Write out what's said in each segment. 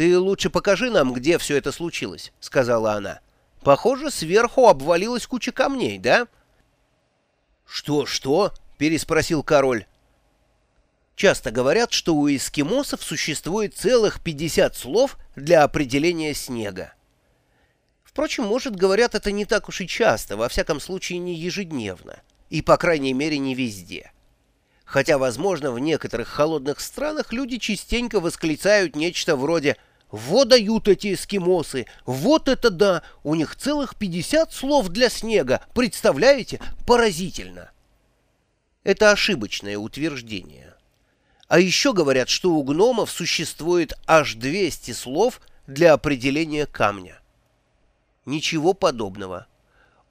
«Ты лучше покажи нам, где все это случилось», — сказала она. «Похоже, сверху обвалилась куча камней, да?» «Что-что?» — переспросил король. Часто говорят, что у эскимосов существует целых 50 слов для определения снега. Впрочем, может, говорят это не так уж и часто, во всяком случае не ежедневно, и, по крайней мере, не везде. Хотя, возможно, в некоторых холодных странах люди частенько восклицают нечто вроде «Вот дают эти эскимосы! Вот это да! У них целых 50 слов для снега! Представляете? Поразительно!» Это ошибочное утверждение. А еще говорят, что у гномов существует аж 200 слов для определения камня. Ничего подобного.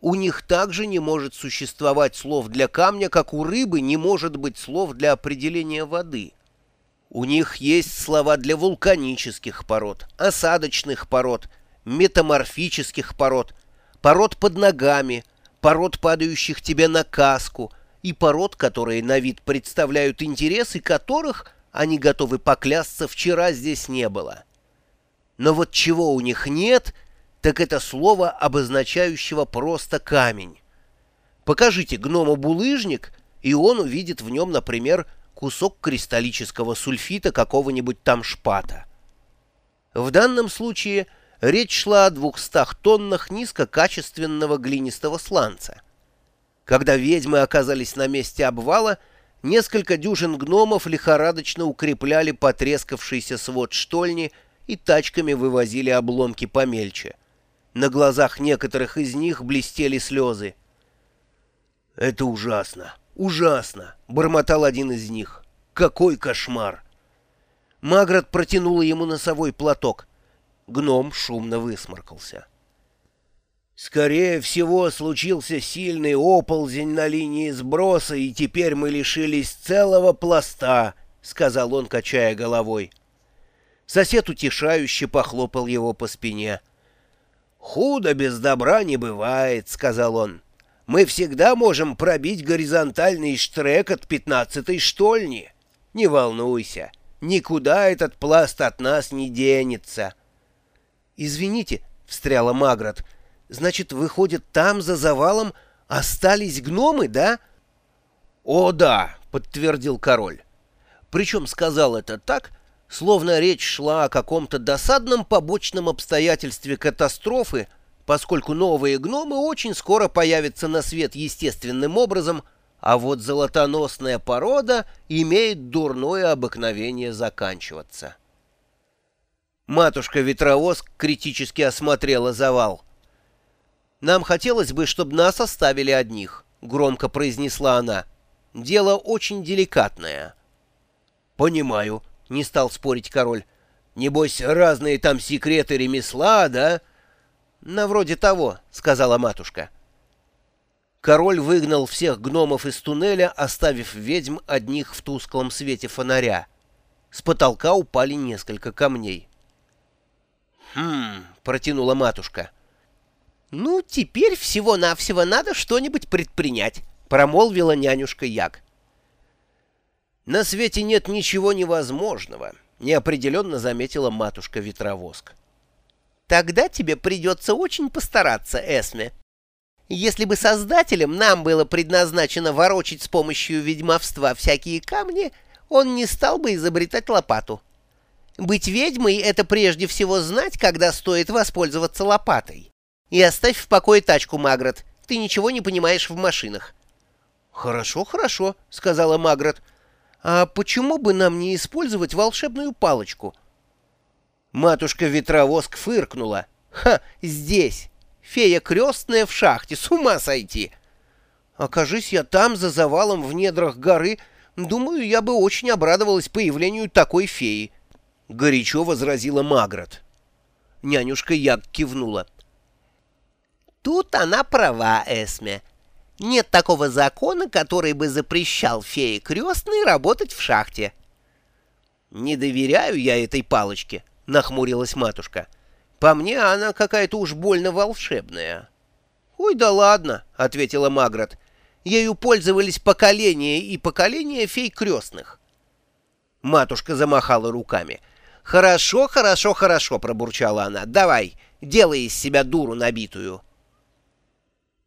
У них также не может существовать слов для камня, как у рыбы не может быть слов для определения воды. У них есть слова для вулканических пород, осадочных пород, метаморфических пород, пород под ногами, пород, падающих тебе на каску – и пород, которые на вид представляют интересы которых, они готовы поклясться, вчера здесь не было. Но вот чего у них нет, так это слово, обозначающего просто камень. Покажите гному булыжник, и он увидит в нем, например, кусок кристаллического сульфита какого-нибудь там шпата. В данном случае речь шла о двухстах тоннах низкокачественного глинистого сланца – когда ведьмы оказались на месте обвала, несколько дюжин гномов лихорадочно укрепляли потрескавшийся свод штольни и тачками вывозили обломки помельче. На глазах некоторых из них блестели слезы. «Это ужасно, ужасно!» — бормотал один из них. «Какой кошмар!» Маград протянула ему носовой платок. Гном шумно высморкался. Скорее всего, случился сильный оползень на линии сброса, и теперь мы лишились целого пласта, — сказал он, качая головой. Сосед утешающе похлопал его по спине. «Худо без добра не бывает», — сказал он. «Мы всегда можем пробить горизонтальный штрек от пятнадцатой штольни. Не волнуйся, никуда этот пласт от нас не денется». «Извините», — встряла Маград, — Значит, выходит, там, за завалом, остались гномы, да? — О, да, — подтвердил король. Причем сказал это так, словно речь шла о каком-то досадном побочном обстоятельстве катастрофы, поскольку новые гномы очень скоро появятся на свет естественным образом, а вот золотоносная порода имеет дурное обыкновение заканчиваться. Матушка-ветровоз критически осмотрела завал — «Нам хотелось бы, чтобы нас оставили одних», — громко произнесла она. «Дело очень деликатное». «Понимаю», — не стал спорить король. «Небось, разные там секреты ремесла, да?» «На вроде того», — сказала матушка. Король выгнал всех гномов из туннеля, оставив ведьм одних в тусклом свете фонаря. С потолка упали несколько камней. «Хм», — протянула матушка, — «Ну, теперь всего-навсего надо что-нибудь предпринять», — промолвила нянюшка Як. «На свете нет ничего невозможного», — неопределенно заметила матушка-ветровоск. «Тогда тебе придется очень постараться, Эсме. Если бы создателем нам было предназначено ворочить с помощью ведьмовства всякие камни, он не стал бы изобретать лопату. Быть ведьмой — это прежде всего знать, когда стоит воспользоваться лопатой. И оставь в покое тачку, Магрот. Ты ничего не понимаешь в машинах. «Хорошо, хорошо», — сказала Магрот. «А почему бы нам не использовать волшебную палочку?» Матушка-ветровоск фыркнула. «Ха, здесь! Фея крестная в шахте, с ума сойти!» «Окажись я там, за завалом в недрах горы, думаю, я бы очень обрадовалась появлению такой феи», — горячо возразила Магрот. Нянюшка Яг кивнула. Тут она права, Эсме. Нет такого закона, который бы запрещал фее крестной работать в шахте. «Не доверяю я этой палочке», — нахмурилась матушка. «По мне она какая-то уж больно волшебная». «Ой, да ладно», — ответила Магрот. «Ею пользовались поколения и поколения фей крестных». Матушка замахала руками. «Хорошо, хорошо, хорошо», — пробурчала она. «Давай, делай из себя дуру набитую».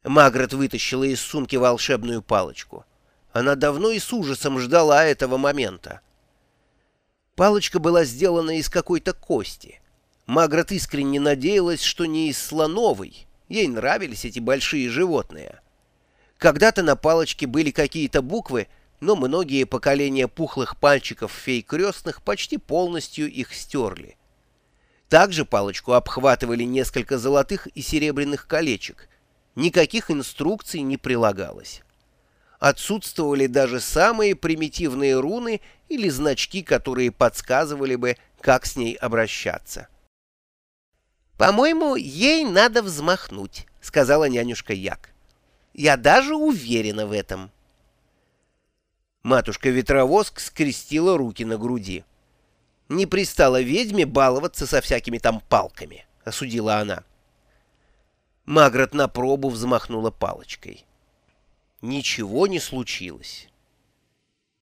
Магрот вытащила из сумки волшебную палочку. Она давно и с ужасом ждала этого момента. Палочка была сделана из какой-то кости. Магрот искренне надеялась, что не из слоновой. Ей нравились эти большие животные. Когда-то на палочке были какие-то буквы, но многие поколения пухлых пальчиков фей крестных почти полностью их стерли. Также палочку обхватывали несколько золотых и серебряных колечек. Никаких инструкций не прилагалось. Отсутствовали даже самые примитивные руны или значки, которые подсказывали бы, как с ней обращаться. «По-моему, ей надо взмахнуть», — сказала нянюшка Як. «Я даже уверена в этом». Матушка-ветровоск скрестила руки на груди. «Не пристала ведьме баловаться со всякими там палками», — осудила она. Магрот на пробу взмахнула палочкой. Ничего не случилось.